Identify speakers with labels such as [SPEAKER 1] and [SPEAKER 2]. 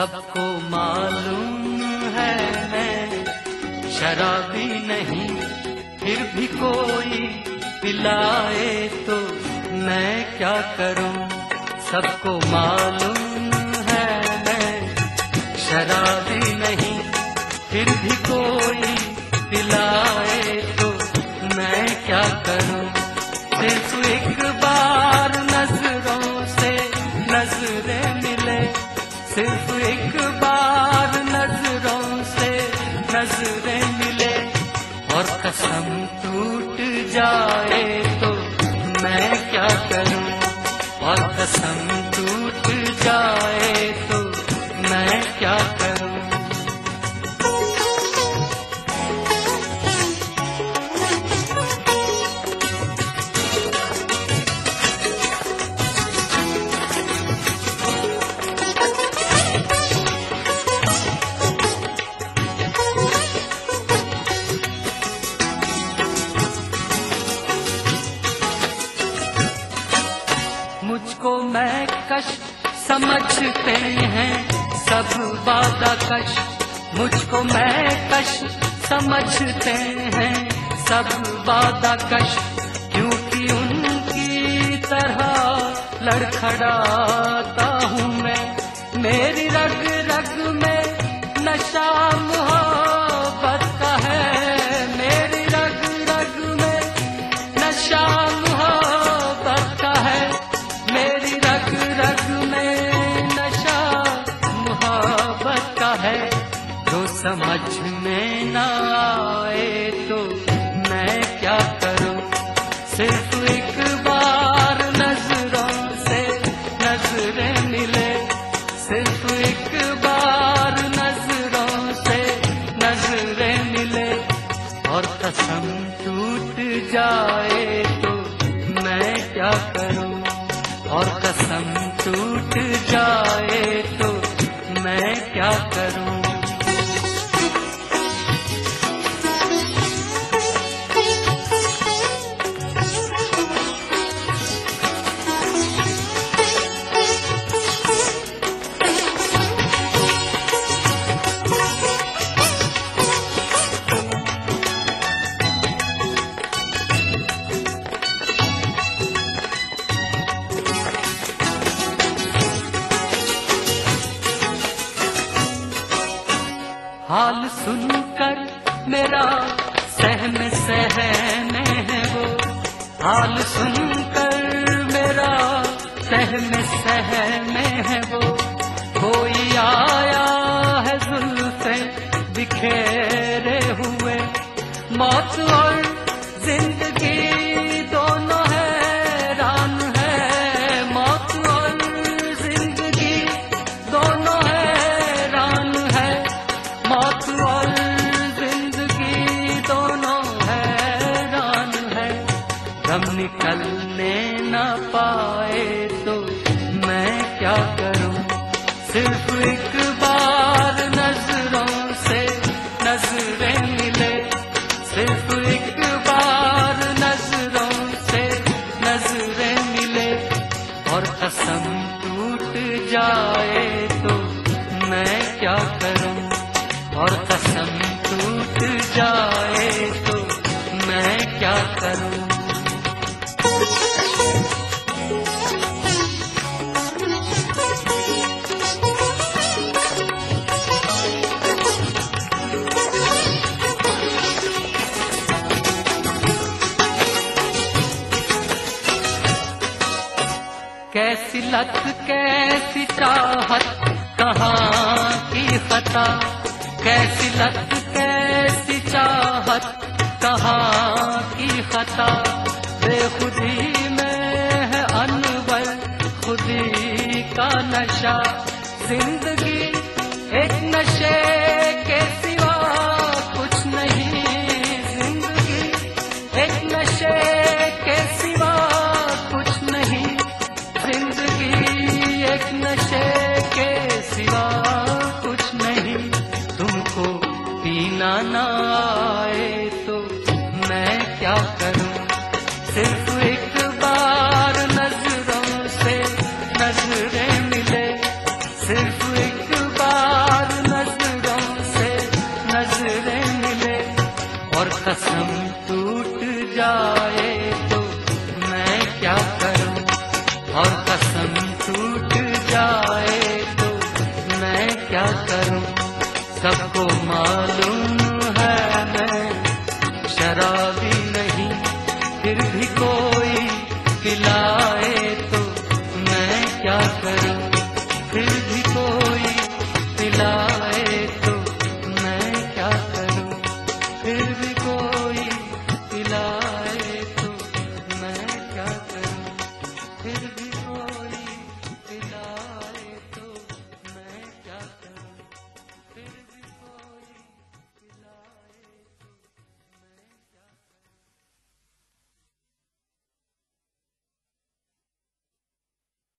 [SPEAKER 1] सबको मालूम है मैं शराबी नहीं, फिर भी कोई पिलाए तो मैं क्या करूँ? सबको मालूम है मैं शराबी नहीं, फिर भी कोई पिलाए नज़रें मिले और कसम टूट जाए। मैं कश समझते हैं। सब बाधा कश मुझको मैं कश समझते हैं। सब बाधा कश क्योंकि उनकी तरह लड़खड़ाता समझ में ना हाल सुनकर मेरा सहम सहम है वो। हाल सुनकर मेरा सहम सहम है वो। कोई आया है जुल्फे बिखेरे हुए, मौत और निकलने न पाए तो मैं क्या करूँ? सिर्फ़ एक बार नज़रों से नज़रें मिले। सिर्फ़ एक बार नज़रों से नज़रें मिले। और कसम टूट जाए तो मैं क्या करूँ? और कसम टूट जाए कैसी लत, कैसी चाहत, कहाँ की खता कैसी लत, कैसी चाहत, कहाँ की खता बेखुदी में है अनवर, खुदी का नशा। ज़िंदगी एक नशे क्या करूँ? और कसम टूट जाए तो मैं क्या करूँ? सबको मालूम है मैं शराबी नहीं, फिर भी कोई पिलाए तो मैं क्या करूँ? फिर भी कोई पिलाए तो मैं क्या करूँ? फिर भी